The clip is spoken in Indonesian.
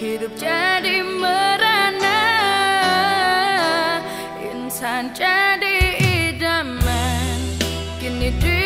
Hidup jadi merana. Insan jadi idaman. Kini diri